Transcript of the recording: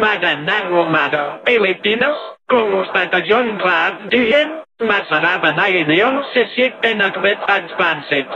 magandang umaga, Pilipino. Kumusta ka dyan, Brad? Diyan, masarap na inyong sisig pinaglit at pansit.